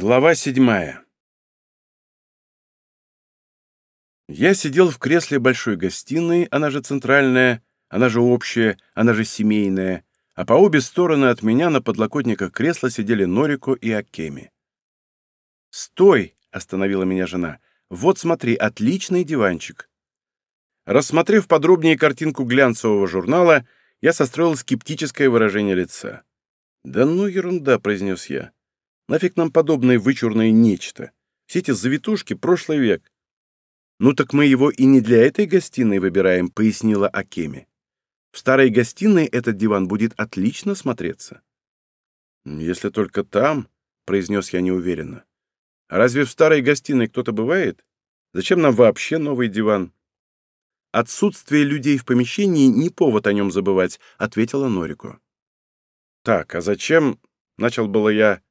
Глава седьмая. Я сидел в кресле большой гостиной, она же центральная, она же общая, она же семейная, а по обе стороны от меня на подлокотниках кресла сидели Норико и Акеми. «Стой!» — остановила меня жена. «Вот смотри, отличный диванчик». Рассмотрев подробнее картинку глянцевого журнала, я состроил скептическое выражение лица. «Да ну ерунда», — произнес я. Нафиг нам подобное вычурное нечто? Все эти завитушки — прошлый век. Ну так мы его и не для этой гостиной выбираем, пояснила Акеми. В старой гостиной этот диван будет отлично смотреться. Если только там, произнес я неуверенно. Разве в старой гостиной кто-то бывает? Зачем нам вообще новый диван? Отсутствие людей в помещении не повод о нем забывать, ответила Норико. Так, а зачем? Начал было я.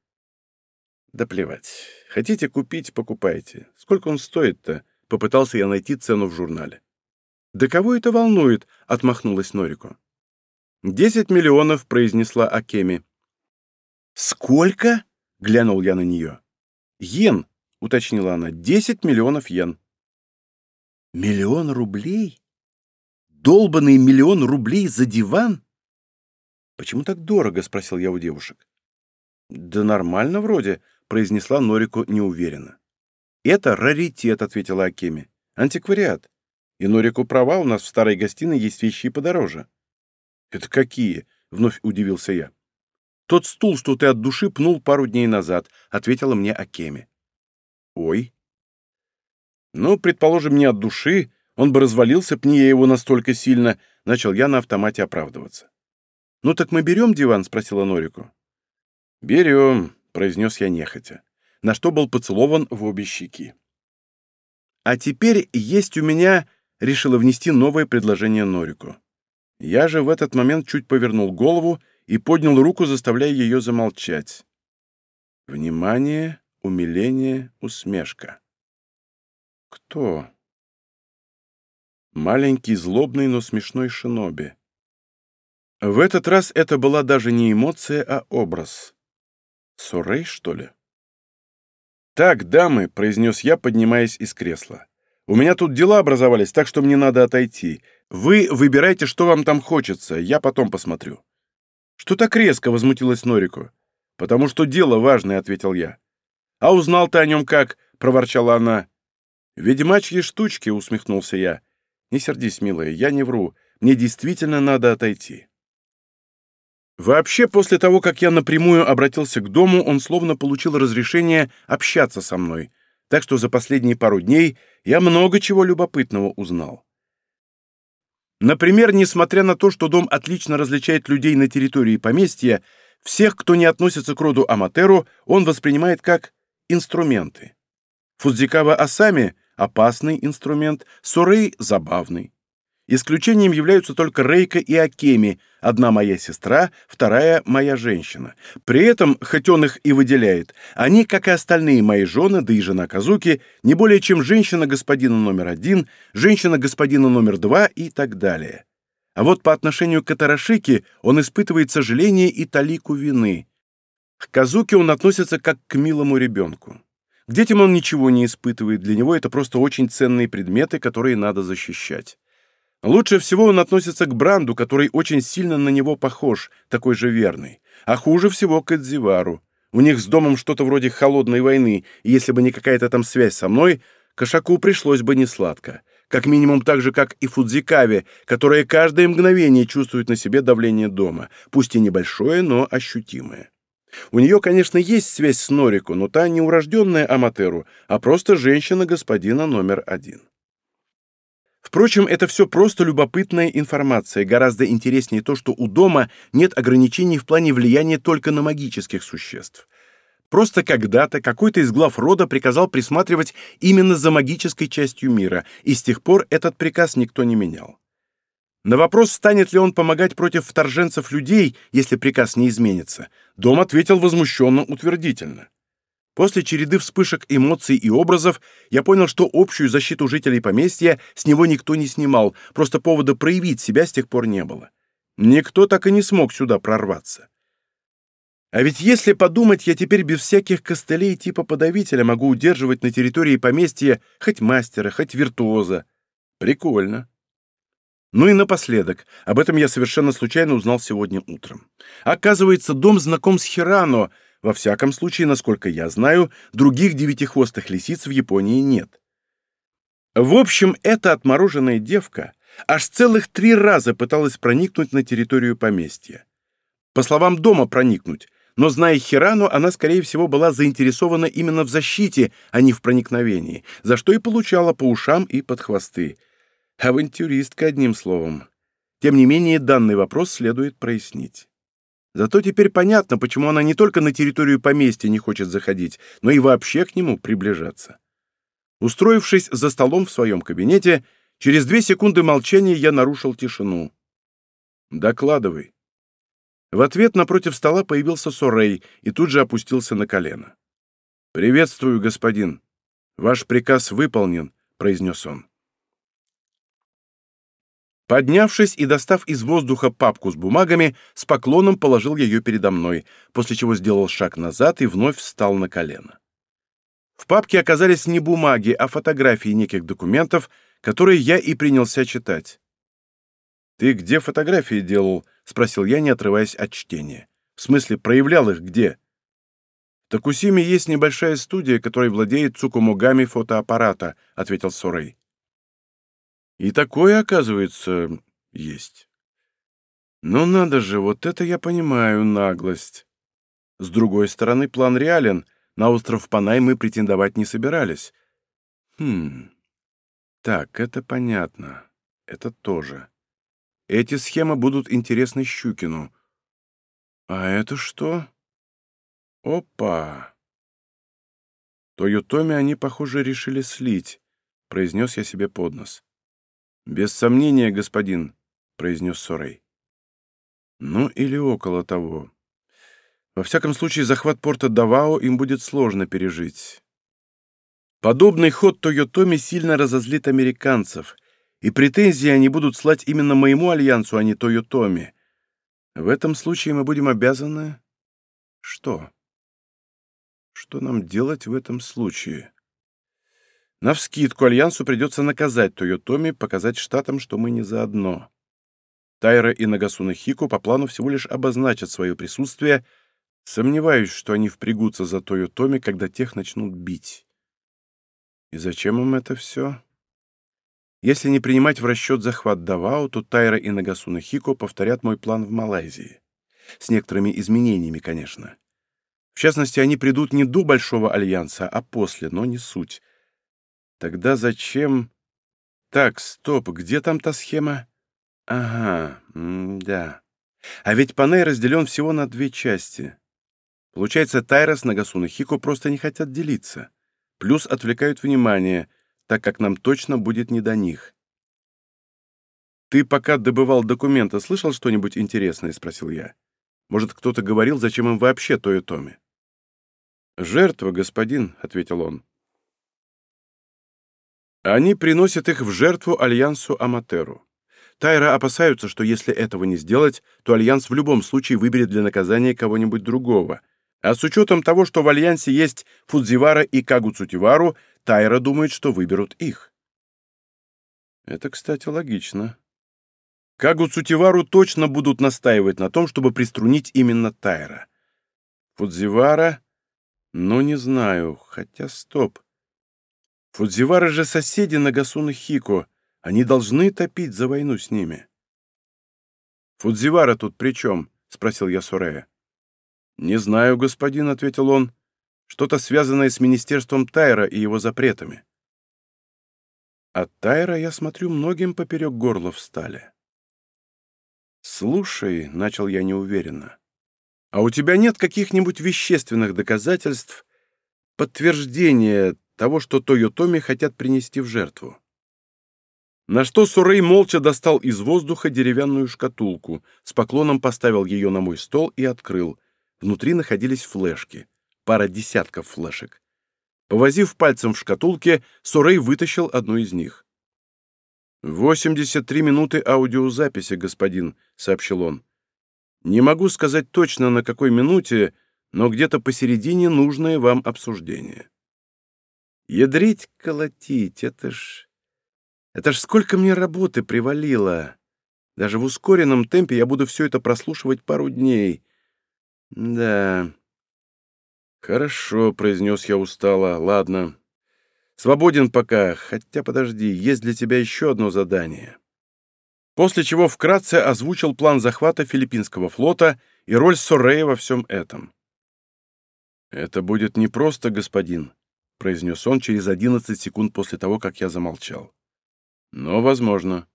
Да плевать. Хотите купить — покупайте. Сколько он стоит-то? Попытался я найти цену в журнале. «Да кого это волнует?» — отмахнулась Норико. «Десять миллионов», — произнесла Акеми. «Сколько?» — глянул я на нее. «Йен», — уточнила она, — «десять миллионов йен». «Миллион рублей? Долбанный миллион рублей за диван?» «Почему так дорого?» — спросил я у девушек. «Да нормально вроде», произнесла Норику неуверенно. «Это раритет», — ответила Акеми. «Антиквариат. И Норику права, у нас в старой гостиной есть вещи подороже». «Это какие?» — вновь удивился я. «Тот стул, что ты от души пнул пару дней назад», — ответила мне Акеми. «Ой». «Ну, предположим, не от души, он бы развалился, пни я его настолько сильно», — начал я на автомате оправдываться. «Ну так мы берем диван?» — спросила Норику. «Берем», произнес я нехотя, на что был поцелован в обе щеки. «А теперь есть у меня...» — решила внести новое предложение Норику. Я же в этот момент чуть повернул голову и поднял руку, заставляя ее замолчать. Внимание, умиление, усмешка. Кто? Маленький, злобный, но смешной шиноби. В этот раз это была даже не эмоция, а образ. Сурей, что ли? «Так, дамы», — произнес я, поднимаясь из кресла. «У меня тут дела образовались, так что мне надо отойти. Вы выбирайте, что вам там хочется, я потом посмотрю». «Что так резко?» — возмутилась Норику. «Потому что дело важное», — ответил я. «А узнал ты о нем как?» — проворчала она. «Ведьмачьи штучки», — усмехнулся я. «Не сердись, милая, я не вру. Мне действительно надо отойти». Вообще, после того, как я напрямую обратился к дому, он словно получил разрешение общаться со мной, так что за последние пару дней я много чего любопытного узнал. Например, несмотря на то, что дом отлично различает людей на территории поместья, всех, кто не относится к роду Аматеру, он воспринимает как инструменты. Фудзикава Асами — опасный инструмент, Сорей — забавный. Исключением являются только Рейка и Акеми, одна моя сестра, вторая моя женщина. При этом, хоть он их и выделяет, они, как и остальные мои жены, да и жена Казуки, не более чем женщина господина номер один, женщина господина номер два и так далее. А вот по отношению к Атарашике он испытывает сожаление и талику вины. К Казуке он относится как к милому ребенку. К детям он ничего не испытывает, для него это просто очень ценные предметы, которые надо защищать. Лучше всего он относится к Бранду, который очень сильно на него похож, такой же верный. А хуже всего к Эдзивару. У них с домом что-то вроде холодной войны, и если бы не какая-то там связь со мной, Кошаку пришлось бы несладко. Как минимум так же, как и Фудзикаве, которая каждое мгновение чувствует на себе давление дома, пусть и небольшое, но ощутимое. У нее, конечно, есть связь с Норику, но та не урожденная Аматеру, а просто женщина господина номер один. Впрочем, это все просто любопытная информация. Гораздо интереснее то, что у дома нет ограничений в плане влияния только на магических существ. Просто когда-то какой-то из глав рода приказал присматривать именно за магической частью мира, и с тех пор этот приказ никто не менял. На вопрос, станет ли он помогать против вторженцев людей, если приказ не изменится, дом ответил возмущенно утвердительно. После череды вспышек эмоций и образов я понял, что общую защиту жителей поместья с него никто не снимал, просто повода проявить себя с тех пор не было. Никто так и не смог сюда прорваться. А ведь если подумать, я теперь без всяких костылей типа подавителя могу удерживать на территории поместья хоть мастера, хоть виртуоза. Прикольно. Ну и напоследок, об этом я совершенно случайно узнал сегодня утром. Оказывается, дом знаком с Хирано, во всяком случае, насколько я знаю, других девятихвостых лисиц в Японии нет. В общем, эта отмороженная девка аж целых три раза пыталась проникнуть на территорию поместья. По словам дома проникнуть, но, зная Хирану, она, скорее всего, была заинтересована именно в защите, а не в проникновении, за что и получала по ушам и под хвосты. Авантюристка, одним словом. Тем не менее, данный вопрос следует прояснить. Зато теперь понятно, почему она не только на территорию поместья не хочет заходить, но и вообще к нему приближаться. Устроившись за столом в своем кабинете, через две секунды молчания я нарушил тишину. «Докладывай». В ответ напротив стола появился Сорей и тут же опустился на колено. «Приветствую, господин. Ваш приказ выполнен», — произнес он. Поднявшись и достав из воздуха папку с бумагами, с поклоном положил ее передо мной, после чего сделал шаг назад и вновь встал на колено. В папке оказались не бумаги, а фотографии неких документов, которые я и принялся читать. «Ты где фотографии делал?» — спросил я, не отрываясь от чтения. «В смысле, проявлял их где?» «В Токусиме есть небольшая студия, которой владеет Цукумогами фотоаппарата», — ответил Сорей. «И такое, оказывается, есть». «Ну надо же, вот это я понимаю, наглость. С другой стороны, план реален. На остров Панай мы претендовать не собирались. Хм... Так, это понятно. Это тоже. Эти схемы будут интересны Щукину. А это что? Опа! Тойотоми они, похоже, решили слить, произнес я себе под нос. Без сомнения, господин, произнес Сорей. Ну или около того. Во всяком случае, захват порта Давао им будет сложно пережить. Подобный ход Тойотоми сильно разозлит американцев — и претензии они будут слать именно моему альянсу, а не Тойотоми. В этом случае мы будем обязаны... Что? Что нам делать в этом случае? Навскидку альянсу придется наказать Тойотоми, показать штатам, что мы не заодно. Тайра и Нагасуна Хико по плану всего лишь обозначат свое присутствие. Сомневаюсь, что они впрягутся за Тойотоми, когда тех начнут бить. И зачем им это все? Если не принимать в расчет захват Давао, то Тайра и Нагасуна Хико повторят мой план в Малайзии. С некоторыми изменениями, конечно. В частности, они придут не до Большого Альянса, а после, но не суть. Тогда зачем... Так, стоп, где там та схема? Ага, да. А ведь Паней разделен всего на две части. Получается, Тайра с Нагасуна Хико просто не хотят делиться. Плюс отвлекают внимание — так как нам точно будет не до них. «Ты пока добывал документы, слышал что-нибудь интересное?» — спросил я. «Может, кто-то говорил, зачем им вообще то и Томи?» «Жертва, господин», — ответил он. «Они приносят их в жертву Альянсу Аматеру. Тайра опасаются, что если этого не сделать, то Альянс в любом случае выберет для наказания кого-нибудь другого. А с учетом того, что в Альянсе есть Фудзивара и Кагуцутивару, Тайра думает, что выберут их. Это, кстати, логично. Кагуцутивару точно будут настаивать на том, чтобы приструнить именно Тайра. Фудзивара? Ну, не знаю. Хотя, стоп. Фудзивара же соседи Нагасуна Хико. Они должны топить за войну с ними. «Фудзивара тут при чем?» — спросил я Сурея. «Не знаю, господин», — ответил он. Что-то связанное с министерством Тайра и его запретами. От Тайра я смотрю многим поперек горла встали. «Слушай», — начал я неуверенно, — «а у тебя нет каких-нибудь вещественных доказательств, подтверждения того, что Тойотоми хотят принести в жертву?» На что Сурей молча достал из воздуха деревянную шкатулку, с поклоном поставил ее на мой стол и открыл. Внутри находились флешки — пара десятков флешек. Повозив пальцем в шкатулке, Сурей вытащил одну из них. «Восемьдесят три минуты аудиозаписи, господин», — сообщил он. Не могу сказать точно, на какой минуте, но где-то посередине нужное вам обсуждение. Ядрить, колотить, это ж... Это ж сколько мне работы привалило. Даже в ускоренном темпе я буду все это прослушивать пару дней. Да. Хорошо, произнес я устало. Ладно. Свободен пока, хотя подожди, есть для тебя еще одно задание. После чего вкратце озвучил план захвата филиппинского флота и роль Сорея во всем этом. «Это будет непросто, господин», — произнес он через 11 секунд после того, как я замолчал. «Но возможно».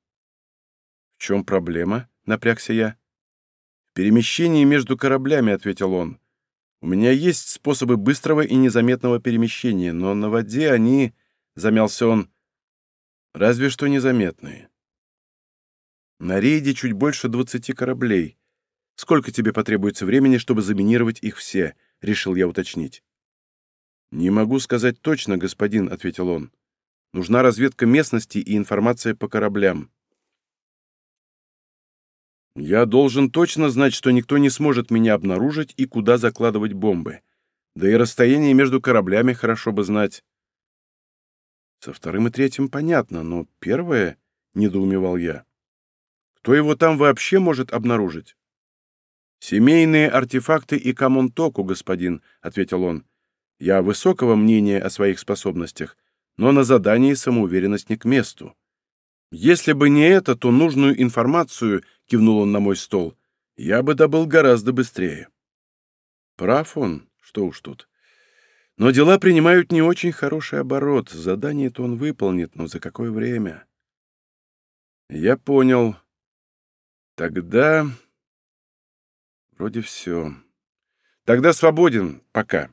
«В чем проблема?» — напрягся я. «В перемещении между кораблями», — ответил он. «У меня есть способы быстрого и незаметного перемещения, но на воде они...» — замялся он. «Разве что незаметные». «На рейде чуть больше двадцати кораблей. Сколько тебе потребуется времени, чтобы заминировать их все?» — решил я уточнить. «Не могу сказать точно, господин», — ответил он. «Нужна разведка местности и информация по кораблям». Я должен точно знать, что никто не сможет меня обнаружить и куда закладывать бомбы. Да и расстояние между кораблями хорошо бы знать. Со вторым и третьим понятно, но первое — недоумевал я. Кто его там вообще может обнаружить? «Семейные артефакты и камонтоку, господин», — ответил он. «Я высокого мнения о своих способностях, но на задании самоуверенность не к месту. Если бы не это, то нужную информацию — кивнул он на мой стол, — я бы добыл гораздо быстрее. Прав он, что уж тут. Но дела принимают не очень хороший оборот. Задание-то он выполнит, но за какое время? Я понял. Тогда... Вроде все. Тогда свободен. Пока.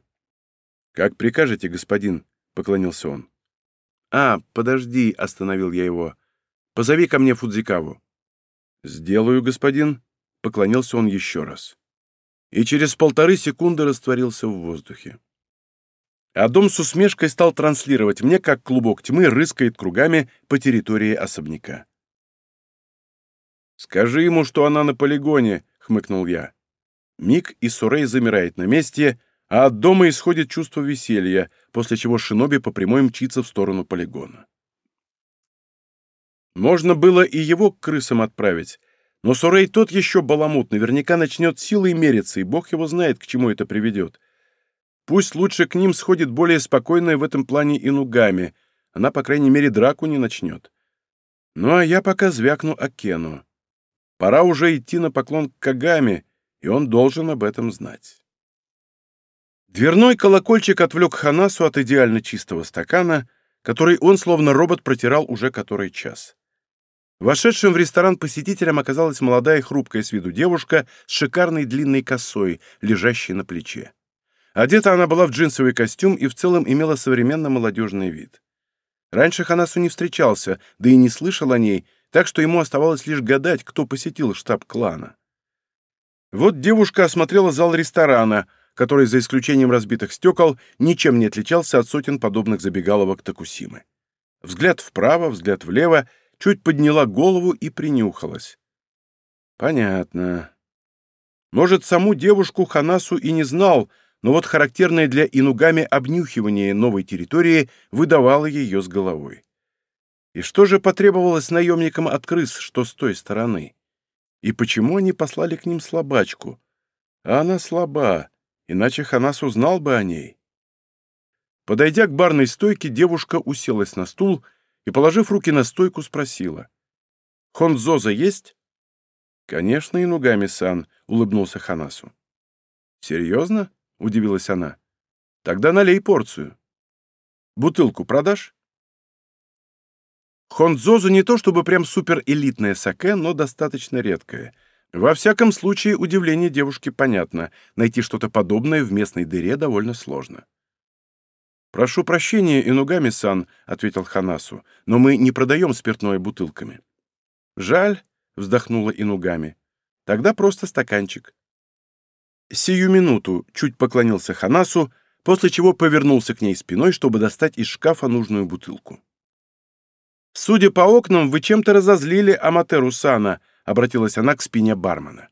Как прикажете, господин, — поклонился он. А, подожди, — остановил я его. Позови ко мне Фудзикаву. «Сделаю, господин», — поклонился он еще раз. И через полторы секунды растворился в воздухе. А дом с усмешкой стал транслировать мне, как клубок тьмы рыскает кругами по территории особняка. «Скажи ему, что она на полигоне», — хмыкнул я. Миг и Сурей замирает на месте, а от дома исходит чувство веселья, после чего Шиноби по прямой мчится в сторону полигона. Можно было и его к крысам отправить, но Сурей тот еще баламут, наверняка начнет силой мериться, и бог его знает, к чему это приведет. Пусть лучше к ним сходит более спокойная в этом плане Инугами, она, по крайней мере, драку не начнет. Ну, а я пока звякну Акену. Пора уже идти на поклон к Кагаме, и он должен об этом знать. Дверной колокольчик отвлек Ханасу от идеально чистого стакана, который он, словно робот, протирал уже который час. Вошедшим в ресторан посетителем оказалась молодая хрупкая с виду девушка с шикарной длинной косой, лежащей на плече. Одета она была в джинсовый костюм и в целом имела современно молодежный вид. Раньше Ханасу не встречался, да и не слышал о ней, так что ему оставалось лишь гадать, кто посетил штаб клана. Вот девушка осмотрела зал ресторана, который, за исключением разбитых стекол, ничем не отличался от сотен подобных забегаловок Токусимы. Взгляд вправо, взгляд влево — чуть подняла голову и принюхалась. Понятно. Может, саму девушку Ханасу и не знал, но вот характерное для инугами обнюхивание новой территории выдавало ее с головой. И что же потребовалось наемникам от крыс, что с той стороны? И почему они послали к ним слабачку? А она слаба, иначе Ханас узнал бы о ней. Подойдя к барной стойке, девушка уселась на стул и, положив руки на стойку, спросила. «Хонзоза есть?» «Конечно, Инугами-сан», — улыбнулся Ханасу. «Серьезно?» — удивилась она. «Тогда налей порцию. Бутылку продашь?» Хонзозу не то чтобы прям суперэлитное саке, но достаточно редкое. Во всяком случае, удивление девушки понятно. Найти что-то подобное в местной дыре довольно сложно. «Прошу прощения, Инугами-сан», — ответил Ханасу, — «но мы не продаем спиртное бутылками». «Жаль», — вздохнула Инугами. «Тогда просто стаканчик». Сию минуту чуть поклонился Ханасу, после чего повернулся к ней спиной, чтобы достать из шкафа нужную бутылку. «Судя по окнам, вы чем-то разозлили Аматеру Сана», — обратилась она к спине бармена.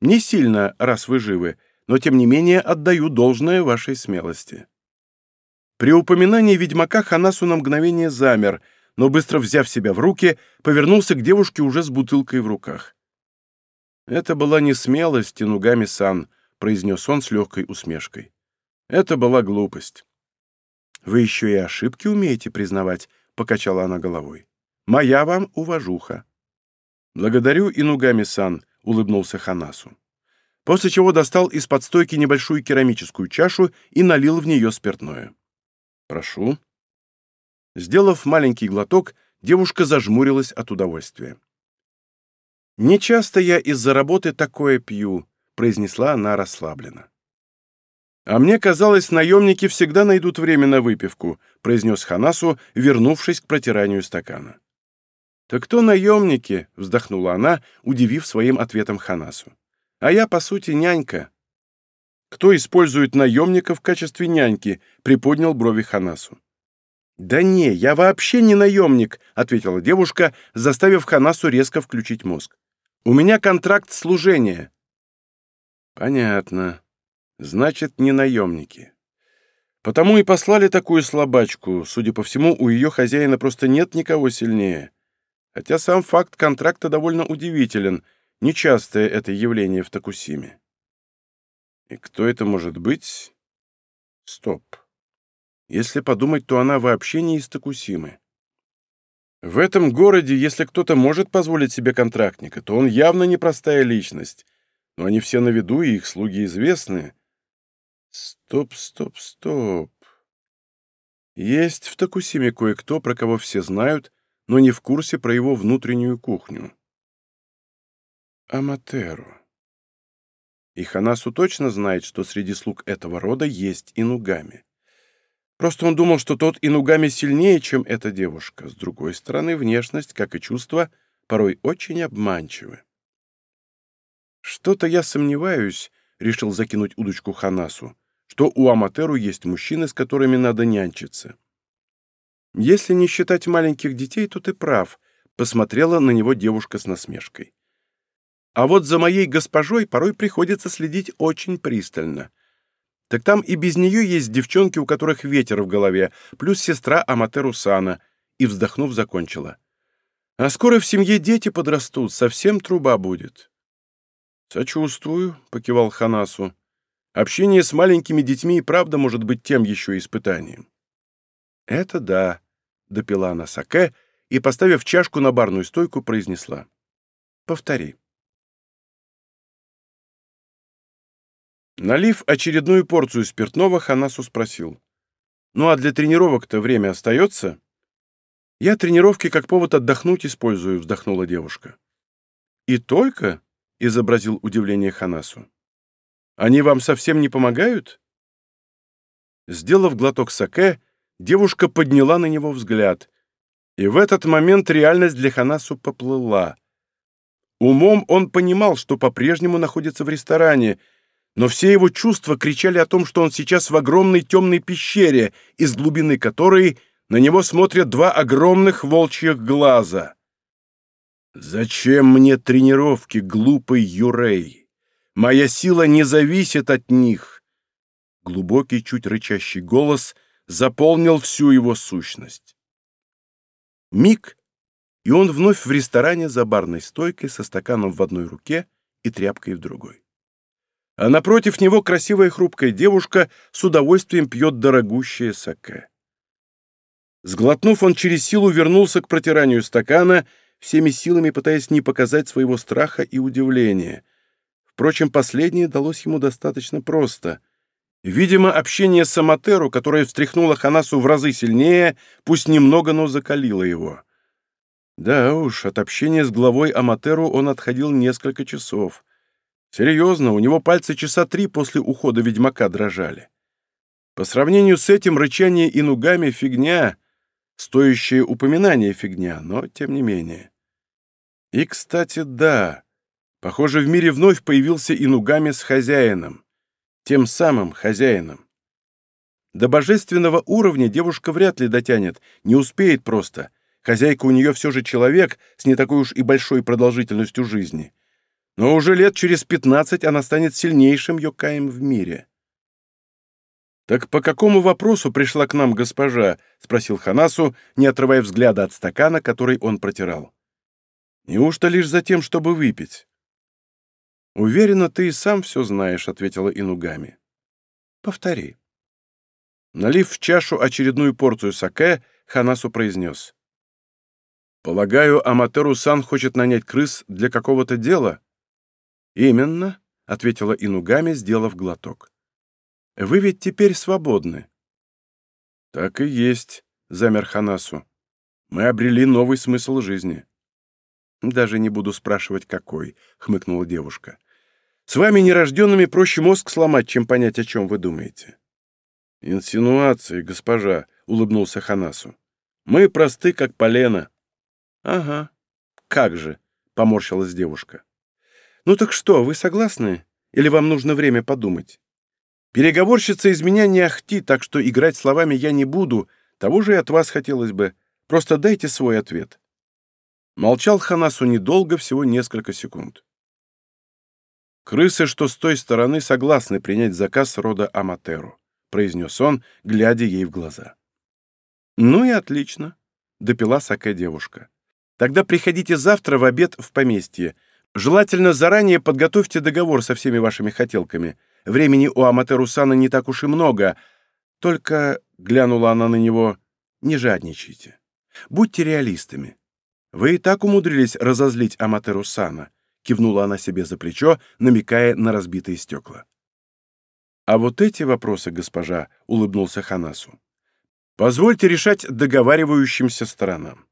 Не сильно, раз вы живы, но тем не менее отдаю должное вашей смелости». При упоминании ведьмака Ханасу на мгновение замер, но, быстро взяв себя в руки, повернулся к девушке уже с бутылкой в руках. «Это была не смелость, Инугами-сан», — произнес он с легкой усмешкой. «Это была глупость». «Вы еще и ошибки умеете признавать», — покачала она головой. «Моя вам уважуха». «Благодарю, Инугами-сан», — улыбнулся Ханасу. После чего достал из-под стойки небольшую керамическую чашу и налил в нее спиртное. «Прошу». Сделав маленький глоток, девушка зажмурилась от удовольствия. «Не часто я из-за работы такое пью», — произнесла она расслабленно. «А мне казалось, наемники всегда найдут время на выпивку», — произнес Ханасу, вернувшись к протиранию стакана. «Так кто наемники?» — вздохнула она, удивив своим ответом Ханасу. «А я, по сути, нянька». «Кто использует наемника в качестве няньки?» — приподнял брови Ханасу. «Да не, я вообще не наемник», — ответила девушка, заставив Ханасу резко включить мозг. «У меня контракт служения». «Понятно. Значит, не наемники. Потому и послали такую слабачку. Судя по всему, у ее хозяина просто нет никого сильнее. Хотя сам факт контракта довольно удивителен. Нечастое это явление в Токусиме. И кто это может быть? Стоп. Если подумать, то она вообще не из Токусимы. В этом городе, если кто-то может позволить себе контрактника, то он явно непростая личность. Но они все на виду, и их слуги известны. Стоп, стоп, стоп. Есть в Токусиме кое-кто, про кого все знают, но не в курсе про его внутреннюю кухню. Аматеру. И Ханасу точно знает, что среди слуг этого рода есть инугами. Просто он думал, что тот инугами сильнее, чем эта девушка. С другой стороны, внешность, как и чувства, порой очень обманчивы. «Что-то я сомневаюсь», — решил закинуть удочку Ханасу, «что у Аматеру есть мужчины, с которыми надо нянчиться». «Если не считать маленьких детей, то ты прав», — посмотрела на него девушка с насмешкой. «А вот за моей госпожой порой приходится следить очень пристально. Так там и без нее есть девчонки, у которых ветер в голове, плюс сестра Аматеру Сана», и, вздохнув, закончила. «А скоро в семье дети подрастут, совсем труба будет». «Сочувствую», — покивал Ханасу. «Общение с маленькими детьми и правда может быть тем еще испытанием». «Это да», допила она саке и, поставив чашку на барную стойку, произнесла. «Повтори». Налив очередную порцию спиртного, Ханасу спросил. «Ну а для тренировок-то время остается?» «Я тренировки как повод отдохнуть использую», — вздохнула девушка. «И только?» — изобразил удивление Ханасу. «Они вам совсем не помогают?» Сделав глоток саке, девушка подняла на него взгляд. И в этот момент реальность для Ханасу поплыла. Умом он понимал, что по-прежнему находится в ресторане, но все его чувства кричали о том, что он сейчас в огромной темной пещере, из глубины которой на него смотрят два огромных волчьих глаза. «Зачем мне тренировки, глупый Юрей? Моя сила не зависит от них!» Глубокий, чуть рычащий голос заполнил всю его сущность. Миг, и он вновь в ресторане за барной стойкой со стаканом в одной руке и тряпкой в другой. А напротив него красивая хрупкая девушка с удовольствием пьет дорогущее саке. Сглотнув, он через силу вернулся к протиранию стакана, всеми силами пытаясь не показать своего страха и удивления. Впрочем, последнее далось ему достаточно просто — Видимо, общение с Аматеру, которое встряхнуло Ханасу в разы сильнее, пусть немного, но закалило его. Да уж, от общения с главой Аматеру он отходил несколько часов. Серьезно, у него пальцы часа три после ухода ведьмака дрожали. По сравнению с этим рычание инугами фигня, стоящее упоминание фигня, но тем не менее. И, кстати, да, похоже, в мире вновь появился инугами с хозяином тем самым хозяином. До божественного уровня девушка вряд ли дотянет, не успеет просто. Хозяйка у нее все же человек с не такой уж и большой продолжительностью жизни. Но уже лет через пятнадцать она станет сильнейшим Йокаем в мире. «Так по какому вопросу пришла к нам госпожа?» — спросил Ханасу, не отрывая взгляда от стакана, который он протирал. «Неужто лишь за тем, чтобы выпить?» «Уверена, ты и сам все знаешь», — ответила Инугами. «Повтори». Налив в чашу очередную порцию саке, Ханасу произнес. «Полагаю, Аматеру-сан хочет нанять крыс для какого-то дела?» «Именно», — ответила Инугами, сделав глоток. «Вы ведь теперь свободны». «Так и есть», — замер Ханасу. «Мы обрели новый смысл жизни». «Даже не буду спрашивать, какой», — хмыкнула девушка. «С вами, нерожденными, проще мозг сломать, чем понять, о чем вы думаете». «Инсинуации, госпожа», — улыбнулся Ханасу. «Мы просты, как полено». «Ага. Как же», — поморщилась девушка. «Ну так что, вы согласны? Или вам нужно время подумать? Переговорщица из меня не ахти, так что играть словами я не буду, того же и от вас хотелось бы. Просто дайте свой ответ». Молчал Ханасу недолго, всего несколько секунд. «Крысы, что с той стороны, согласны принять заказ рода Аматеру», — произнес он, глядя ей в глаза. «Ну и отлично», — допила саке девушка. «Тогда приходите завтра в обед в поместье. Желательно заранее подготовьте договор со всеми вашими хотелками. Времени у Аматерусана не так уж и много. Только, — глянула она на него, — не жадничайте. Будьте реалистами. Вы и так умудрились разозлить Аматерусана», — кивнула она себе за плечо, намекая на разбитые стекла. «А вот эти вопросы, госпожа», — улыбнулся Ханасу, Позвольте решать договаривающимся сторонам.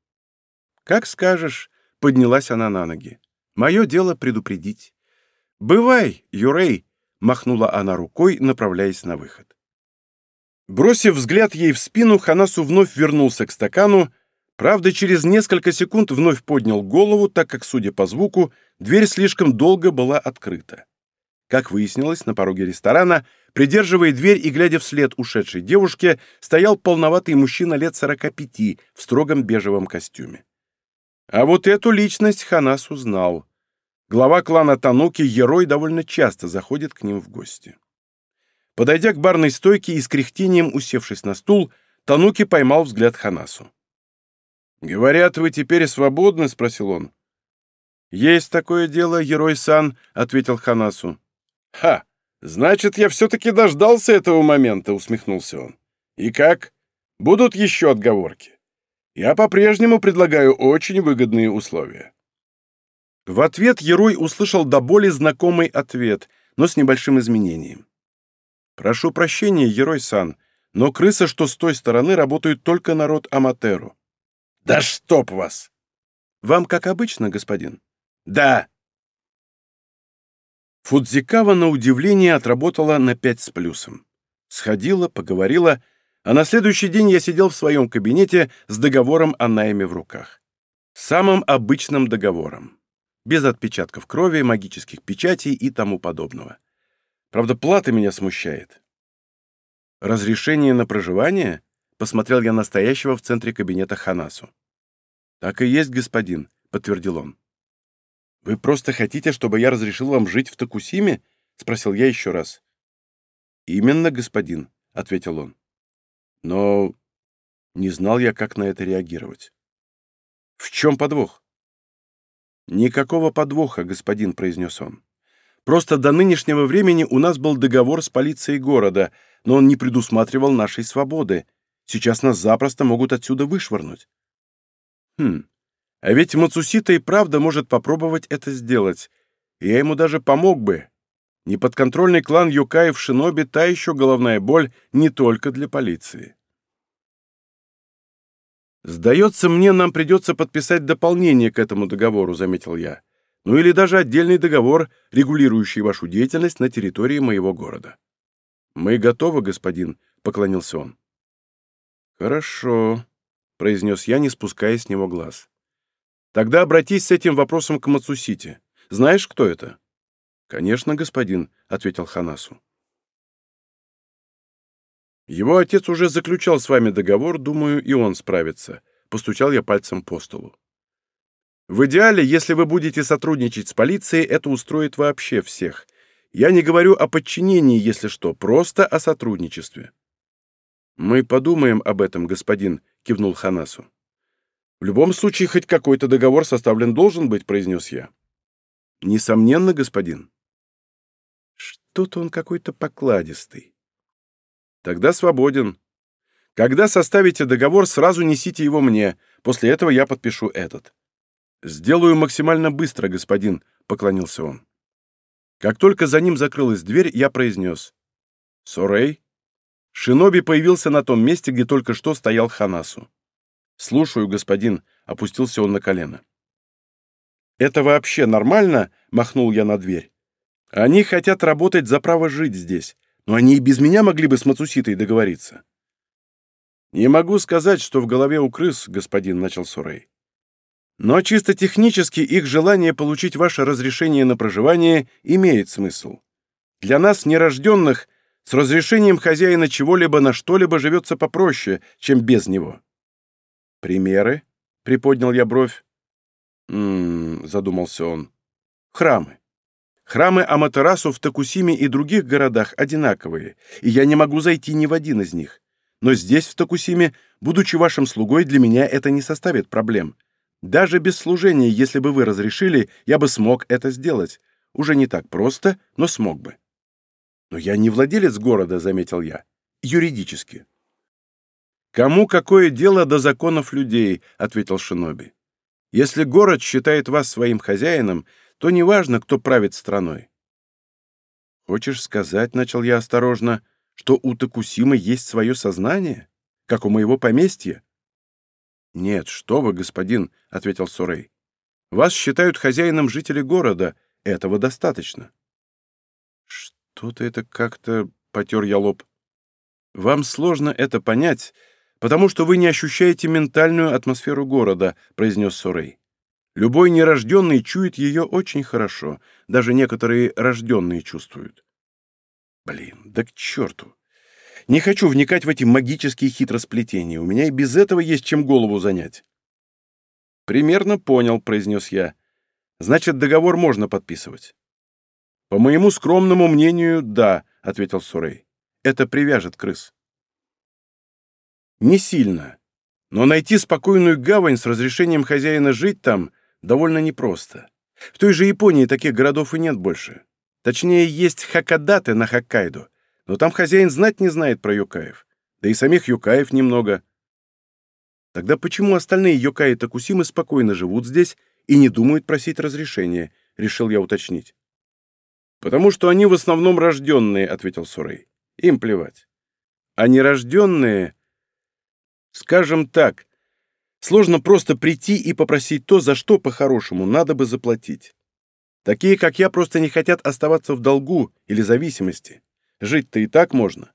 Как скажешь, поднялась она на ноги. Мое дело предупредить. Бывай, Юрей, махнула она рукой, направляясь на выход. Бросив взгляд ей в спину, Ханасу вновь вернулся к стакану, правда, через несколько секунд вновь поднял голову, так как, судя по звуку, дверь слишком долго была открыта. Как выяснилось, на пороге ресторана, придерживая дверь и глядя вслед ушедшей девушке, стоял полноватый мужчина лет сорока пяти в строгом бежевом костюме. А вот эту личность Ханас узнал. Глава клана Тануки Ерой довольно часто заходит к ним в гости. Подойдя к барной стойке и с кряхтением усевшись на стул, Тануки поймал взгляд Ханасу. «Говорят, вы теперь свободны?» — спросил он. «Есть такое дело, Ерой-сан», — ответил Ханасу. «Ха! Значит, я все-таки дождался этого момента», — усмехнулся он. «И как? Будут еще отговорки? Я по-прежнему предлагаю очень выгодные условия». В ответ Ерой услышал до боли знакомый ответ, но с небольшим изменением. «Прошу прощения, Ерой-сан, но крысы, что с той стороны, работают только народ Аматеру». «Да чтоб вас!» «Вам как обычно, господин?» «Да!» Фудзикава, на удивление, отработала на пять с плюсом. Сходила, поговорила, а на следующий день я сидел в своем кабинете с договором о найме в руках. Самым обычным договором. Без отпечатков крови, магических печатей и тому подобного. Правда, плата меня смущает. «Разрешение на проживание?» — посмотрел я настоящего в центре кабинета Ханасу. «Так и есть, господин», — подтвердил он. «Вы просто хотите, чтобы я разрешил вам жить в Токусиме?» — спросил я еще раз. «Именно, господин», — ответил он. «Но не знал я, как на это реагировать». «В чем подвох?» «Никакого подвоха, господин», — произнес он. «Просто до нынешнего времени у нас был договор с полицией города, но он не предусматривал нашей свободы. Сейчас нас запросто могут отсюда вышвырнуть». «Хм, а ведь Мацусита и правда может попробовать это сделать. я ему даже помог бы. Неподконтрольный клан Юкаев Шиноби — та еще головная боль не только для полиции. «Сдается мне, нам придется подписать дополнение к этому договору», — заметил я. «Ну или даже отдельный договор, регулирующий вашу деятельность на территории моего города». «Мы готовы, господин», — поклонился он. «Хорошо», — произнес я, не спуская с него глаз. Тогда обратись с этим вопросом к Мацусите. Знаешь, кто это? Конечно, господин, ответил Ханасу. Его отец уже заключал с вами договор, думаю, и он справится. Постучал я пальцем по столу. В идеале, если вы будете сотрудничать с полицией, это устроит вообще всех. Я не говорю о подчинении, если что, просто о сотрудничестве. Мы подумаем об этом, господин, кивнул Ханасу. В любом случае, хоть какой-то договор составлен должен быть, произнес я. Несомненно, господин. Что-то он какой-то покладистый. Тогда свободен. Когда составите договор, сразу несите его мне. После этого я подпишу этот. Сделаю максимально быстро, господин, поклонился он. Как только за ним закрылась дверь, я произнес. Сорей. Шиноби появился на том месте, где только что стоял Ханасу. «Слушаю, господин», — опустился он на колено. «Это вообще нормально?» — махнул я на дверь. «Они хотят работать за право жить здесь, но они и без меня могли бы с Мацуситой договориться». «Не могу сказать, что в голове у крыс, господин», — начал Сурей. «Но чисто технически их желание получить ваше разрешение на проживание имеет смысл. Для нас, нерожденных, с разрешением хозяина чего-либо на что-либо живется попроще, чем без него». «Примеры?» — приподнял я бровь. «М-м-м», задумался он. «Храмы. Храмы Аматерасу в Токусиме и других городах одинаковые, и я не могу зайти ни в один из них. Но здесь, в Токусиме, будучи вашим слугой, для меня это не составит проблем. Даже без служения, если бы вы разрешили, я бы смог это сделать. Уже не так просто, но смог бы. Но я не владелец города, заметил я. Юридически. Кому какое дело до законов людей, ответил Шиноби. Если город считает вас своим хозяином, то неважно, кто правит страной. Хочешь сказать, начал я осторожно, что у Токусимы есть свое сознание, как у моего поместья? Нет, что вы, господин, ответил Сурей. Вас считают хозяином жители города, этого достаточно. Что-то это как-то потер я лоб. Вам сложно это понять, потому что вы не ощущаете ментальную атмосферу города, произнес Сурей. Любой нерожденный чует ее очень хорошо, даже некоторые рожденные чувствуют. Блин, да к черту! Не хочу вникать в эти магические хитросплетения, у меня и без этого есть чем голову занять. «Примерно понял», — произнес я. «Значит, договор можно подписывать». «По моему скромному мнению, да», — ответил Сурей. «Это привяжет крыс». «Не сильно. Но найти спокойную гавань с разрешением хозяина жить там довольно непросто. В той же Японии таких городов и нет больше. Точнее, есть Хакадаты на Хоккайдо, но там хозяин знать не знает про юкаев. Да и самих юкаев немного. Тогда почему остальные юкаи Такусимы спокойно живут здесь и не думают просить разрешения, решил я уточнить. «Потому что они в основном рожденные», — ответил Сурей. «Им плевать. А нерожденные...» «Скажем так, сложно просто прийти и попросить то, за что, по-хорошему, надо бы заплатить. Такие, как я, просто не хотят оставаться в долгу или зависимости. Жить-то и так можно.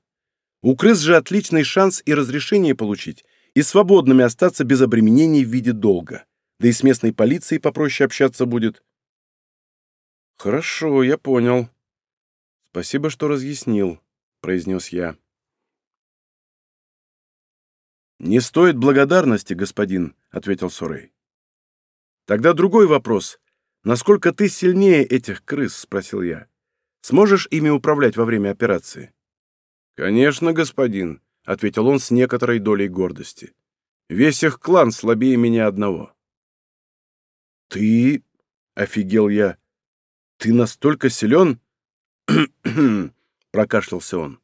У крыс же отличный шанс и разрешение получить, и свободными остаться без обременений в виде долга. Да и с местной полицией попроще общаться будет. Хорошо, я понял. Спасибо, что разъяснил, произнес я. «Не стоит благодарности, господин», — ответил Сурей. «Тогда другой вопрос. Насколько ты сильнее этих крыс?» — спросил я. Сможешь ими управлять во время операции?» «Конечно, господин», — ответил он с некоторой долей гордости. «Весь их клан слабее меня одного». «Ты...» — офигел я. «Ты настолько силен?» прокашлялся он.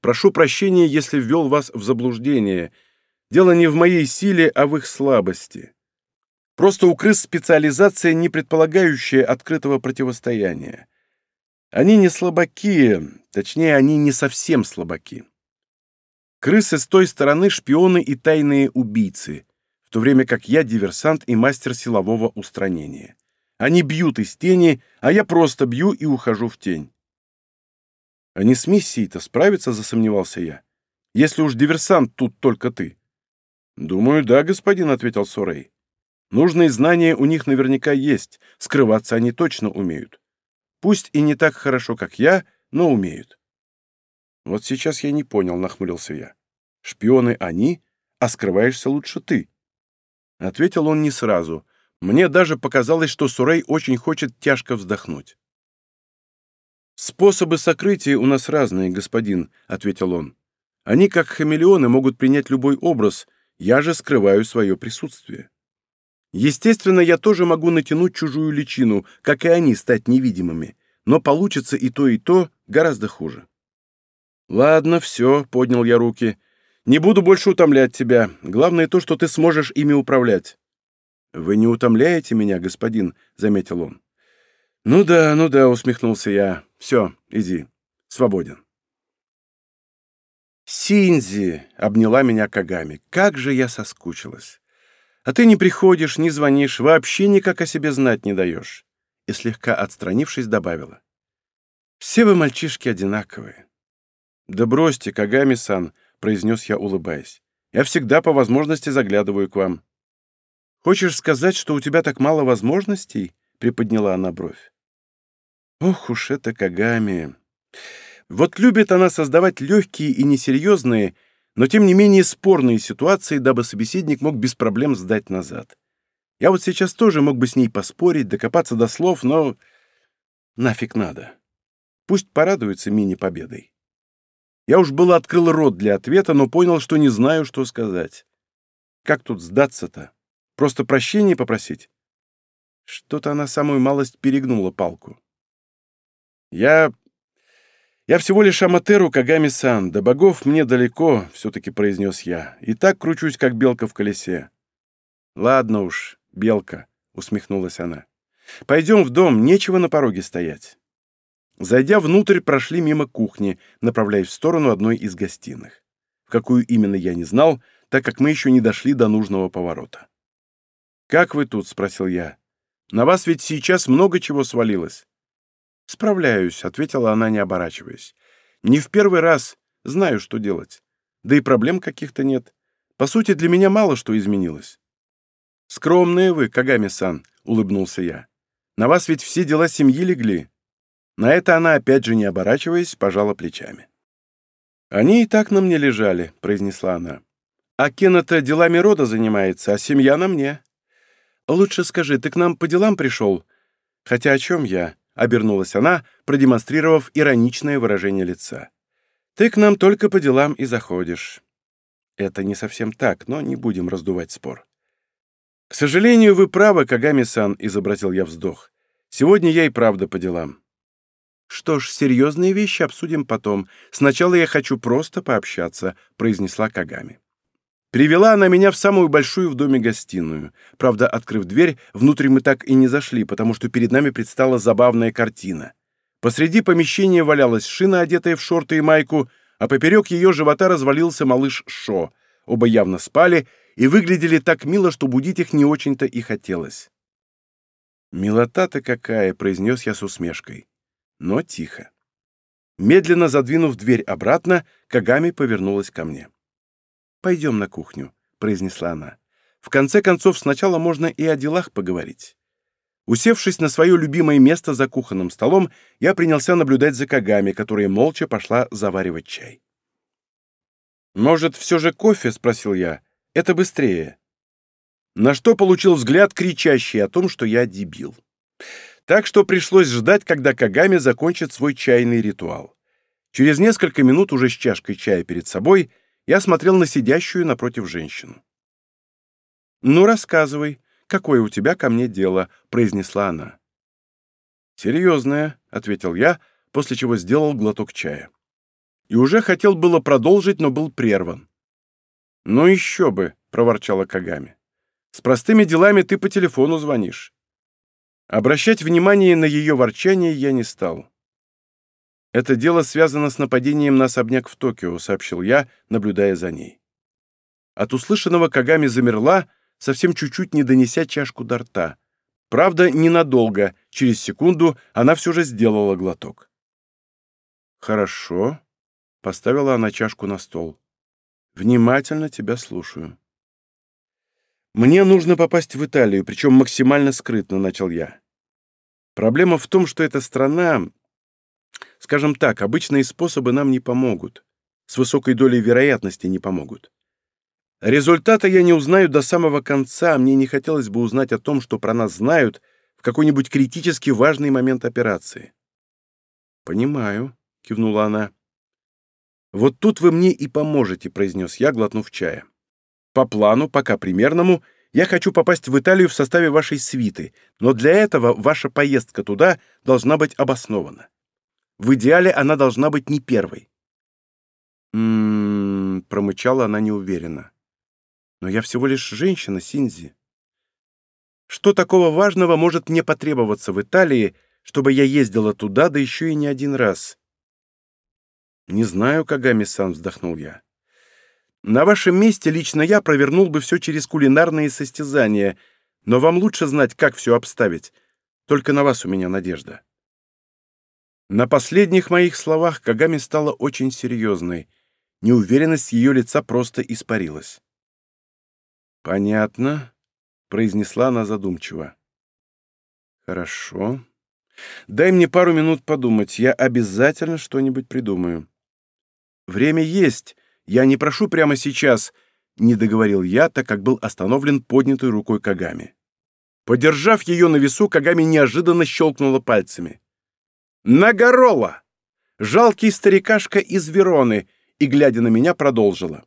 «Прошу прощения, если ввел вас в заблуждение. Дело не в моей силе, а в их слабости. Просто у крыс специализация, не предполагающая открытого противостояния. Они не слабаки, точнее, они не совсем слабаки. Крысы с той стороны шпионы и тайные убийцы, в то время как я диверсант и мастер силового устранения. Они бьют из тени, а я просто бью и ухожу в тень. Они с миссией-то справятся, засомневался я. Если уж диверсант тут только ты. Думаю, да, господин, ответил Сорей. Нужные знания у них наверняка есть, скрываться они точно умеют. Пусть и не так хорошо, как я, но умеют. Вот сейчас я не понял, нахмурился я. Шпионы они, а скрываешься лучше ты. Ответил он не сразу, Мне даже показалось, что Сурей очень хочет тяжко вздохнуть. «Способы сокрытия у нас разные, господин», — ответил он. «Они, как хамелеоны, могут принять любой образ, я же скрываю свое присутствие. Естественно, я тоже могу натянуть чужую личину, как и они, стать невидимыми, но получится и то, и то гораздо хуже». «Ладно, все», — поднял я руки. «Не буду больше утомлять тебя. Главное то, что ты сможешь ими управлять». «Вы не утомляете меня, господин», — заметил он. «Ну да, ну да», — усмехнулся я. «Все, иди. Свободен». «Синзи!» — обняла меня Кагами. «Как же я соскучилась! А ты не приходишь, не звонишь, вообще никак о себе знать не даешь!» И слегка отстранившись, добавила. «Все вы, мальчишки, одинаковые». «Да бросьте, Кагами-сан», — произнес я, улыбаясь. «Я всегда по возможности заглядываю к вам». «Хочешь сказать, что у тебя так мало возможностей?» — приподняла она бровь. «Ох уж это Кагами! Вот любит она создавать легкие и несерьезные, но тем не менее спорные ситуации, дабы собеседник мог без проблем сдать назад. Я вот сейчас тоже мог бы с ней поспорить, докопаться до слов, но нафиг надо. Пусть порадуется мини-победой. Я уж было открыл рот для ответа, но понял, что не знаю, что сказать. Как тут сдаться-то? Просто прощение попросить? Что-то она самую малость перегнула палку. Я... Я всего лишь аматеру Кагами-сан, до богов мне далеко, все-таки произнес я, и так кручусь, как белка в колесе. Ладно уж, белка, усмехнулась она. Пойдем в дом, нечего на пороге стоять. Зайдя внутрь, прошли мимо кухни, направляясь в сторону одной из гостиных. В какую именно я не знал, так как мы еще не дошли до нужного поворота. «Как вы тут?» — спросил я. «На вас ведь сейчас много чего свалилось». «Справляюсь», — ответила она, не оборачиваясь. «Не в первый раз. Знаю, что делать. Да и проблем каких-то нет. По сути, для меня мало что изменилось». «Скромные вы, Кагами-сан», — улыбнулся я. «На вас ведь все дела семьи легли». На это она, опять же не оборачиваясь, пожала плечами. «Они и так на мне лежали», — произнесла она. «А Кена-то делами рода занимается, а семья на мне. «Лучше скажи, ты к нам по делам пришел?» «Хотя о чем я?» — обернулась она, продемонстрировав ироничное выражение лица. «Ты к нам только по делам и заходишь». Это не совсем так, но не будем раздувать спор. «К сожалению, вы правы, Кагами-сан», — изобразил я вздох. «Сегодня я и правда по делам». «Что ж, серьезные вещи обсудим потом. Сначала я хочу просто пообщаться», — произнесла Кагами. Привела она меня в самую большую в доме гостиную. Правда, открыв дверь, внутрь мы так и не зашли, потому что перед нами предстала забавная картина. Посреди помещения валялась шина, одетая в шорты и майку, а поперек ее живота развалился малыш Шо. Оба явно спали и выглядели так мило, что будить их не очень-то и хотелось. «Милота-то какая!» — произнес я с усмешкой. Но тихо. Медленно задвинув дверь обратно, Кагами повернулась ко мне. «Пойдем на кухню», — произнесла она. «В конце концов, сначала можно и о делах поговорить». Усевшись на свое любимое место за кухонным столом, я принялся наблюдать за Кагами, которая молча пошла заваривать чай. «Может, все же кофе?» — спросил я. «Это быстрее». На что получил взгляд, кричащий о том, что я дебил. Так что пришлось ждать, когда Кагами закончит свой чайный ритуал. Через несколько минут уже с чашкой чая перед собой — я смотрел на сидящую напротив женщину. «Ну, рассказывай, какое у тебя ко мне дело?» — произнесла она. «Серьезное», — ответил я, после чего сделал глоток чая. И уже хотел было продолжить, но был прерван. «Ну еще бы», — проворчала Кагами. «С простыми делами ты по телефону звонишь». Обращать внимание на ее ворчание я не стал. «Это дело связано с нападением на особняк в Токио», — сообщил я, наблюдая за ней. От услышанного Кагами замерла, совсем чуть-чуть не донеся чашку до рта. Правда, ненадолго, через секунду она все же сделала глоток. «Хорошо», — поставила она чашку на стол. «Внимательно тебя слушаю». «Мне нужно попасть в Италию, причем максимально скрытно», — начал я. «Проблема в том, что эта страна Скажем так, обычные способы нам не помогут. С высокой долей вероятности не помогут. Результата я не узнаю до самого конца, мне не хотелось бы узнать о том, что про нас знают в какой-нибудь критически важный момент операции. «Понимаю», — кивнула она. «Вот тут вы мне и поможете», — произнес я, глотнув чая. «По плану, пока примерному, я хочу попасть в Италию в составе вашей свиты, но для этого ваша поездка туда должна быть обоснована. В идеале она должна быть не первой». «М-м-м», промычала она неуверенно. «Но я всего лишь женщина, Синзи. Что такого важного может мне потребоваться в Италии, чтобы я ездила туда, да еще и не один раз?» «Не знаю, Кагами-сан», — вздохнул я. «На вашем месте лично я провернул бы все через кулинарные состязания, но вам лучше знать, как все обставить. Только на вас у меня надежда». На последних моих словах Кагами стала очень серьезной. Неуверенность ее лица просто испарилась. «Понятно», — произнесла она задумчиво. «Хорошо. Дай мне пару минут подумать. Я обязательно что-нибудь придумаю». «Время есть. Я не прошу прямо сейчас», — не договорил я, так как был остановлен поднятой рукой Кагами. Подержав ее на весу, Кагами неожиданно щелкнула пальцами. «Нагорола! Жалкий старикашка из Вероны!» и, глядя на меня, продолжила.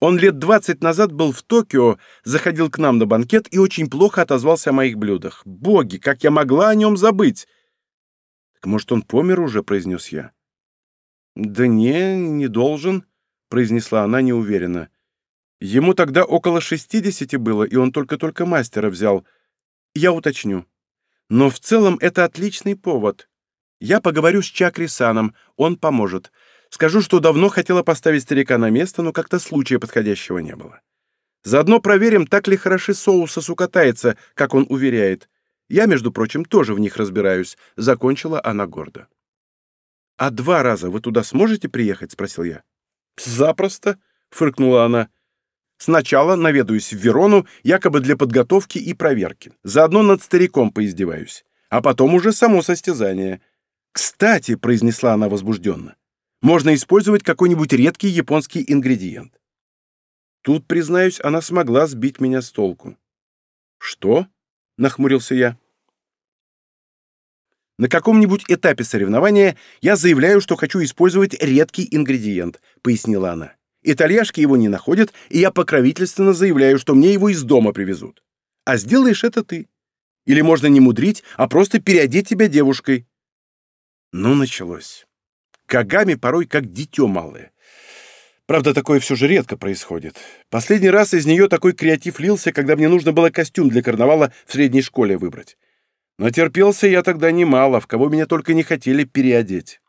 Он лет двадцать назад был в Токио, заходил к нам на банкет и очень плохо отозвался о моих блюдах. Боги, как я могла о нем забыть? Так может, он помер уже, произнес я. Да не, не должен, произнесла она неуверенно. Ему тогда около шестидесяти было, и он только-только мастера взял. Я уточню. Но в целом это отличный повод. Я поговорю с Чакри-саном, он поможет. Скажу, что давно хотела поставить старика на место, но как-то случая подходящего не было. Заодно проверим, так ли хороши соусы сукатается, как он уверяет. Я, между прочим, тоже в них разбираюсь», — закончила она гордо. «А два раза вы туда сможете приехать?» — спросил я. «Запросто», — фыркнула она. «Сначала наведаюсь в Верону, якобы для подготовки и проверки. Заодно над стариком поиздеваюсь. А потом уже само состязание. «Кстати», — произнесла она возбужденно, можно использовать какой-нибудь редкий японский ингредиент. Тут, признаюсь, она смогла сбить меня с толку. «Что?» — нахмурился я. «На каком-нибудь этапе соревнования я заявляю, что хочу использовать редкий ингредиент», — пояснила она. «Итальяшки его не находят, и я покровительственно заявляю, что мне его из дома привезут. А сделаешь это ты. Или можно не мудрить, а просто переодеть тебя девушкой». Ну, началось. Кагами порой как дитё малое. Правда, такое все же редко происходит. Последний раз из нее такой креатив лился, когда мне нужно было костюм для карнавала в средней школе выбрать. Но терпелся я тогда немало, в кого меня только не хотели переодеть.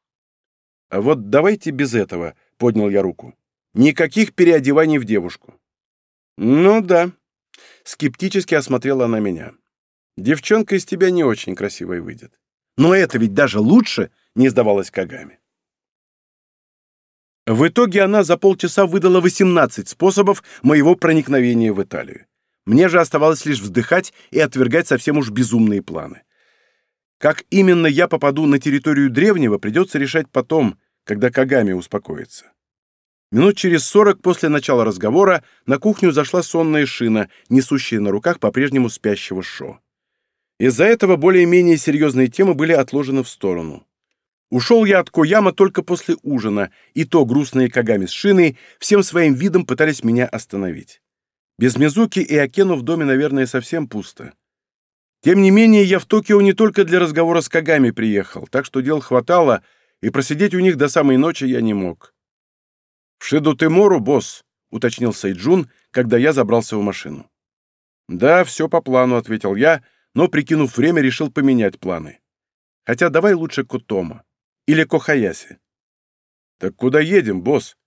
А вот давайте без этого, — поднял я руку. Никаких переодеваний в девушку. Ну да. Скептически осмотрела она меня. Девчонка из тебя не очень красивая выйдет. Но это ведь даже лучше, — не сдавалась Кагами. В итоге она за полчаса выдала 18 способов моего проникновения в Италию. Мне же оставалось лишь вздыхать и отвергать совсем уж безумные планы. Как именно я попаду на территорию древнего, придется решать потом, когда Кагами успокоится. Минут через сорок после начала разговора на кухню зашла сонная шина, несущая на руках по-прежнему спящего Шо. Из-за этого более-менее серьезные темы были отложены в сторону. Ушел я от Кояма только после ужина, и то грустные Кагами с шиной всем своим видом пытались меня остановить. Без Мизуки и Акену в доме, наверное, совсем пусто. Тем не менее, я в Токио не только для разговора с Кагами приехал, так что дел хватало, и просидеть у них до самой ночи я не мог. «В Шиду Тимору, босс», — уточнил Сайджун, когда я забрался в машину. «Да, все по плану», — ответил я, но, прикинув время, решил поменять планы. «Хотя давай лучше Кутома. Или Кохаяси?» «Так куда едем, босс?»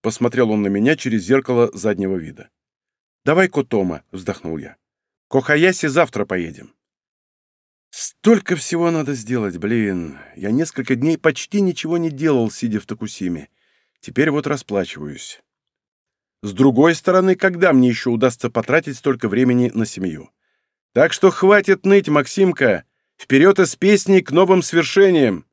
Посмотрел он на меня через зеркало заднего вида. «Давай Котома», — вздохнул я. «Кохаяси завтра поедем». Столько всего надо сделать, блин. Я несколько дней почти ничего не делал, сидя в Токусиме. Теперь вот расплачиваюсь. С другой стороны, когда мне еще удастся потратить столько времени на семью? Так что хватит ныть, Максимка. Вперед из песни к новым свершениям.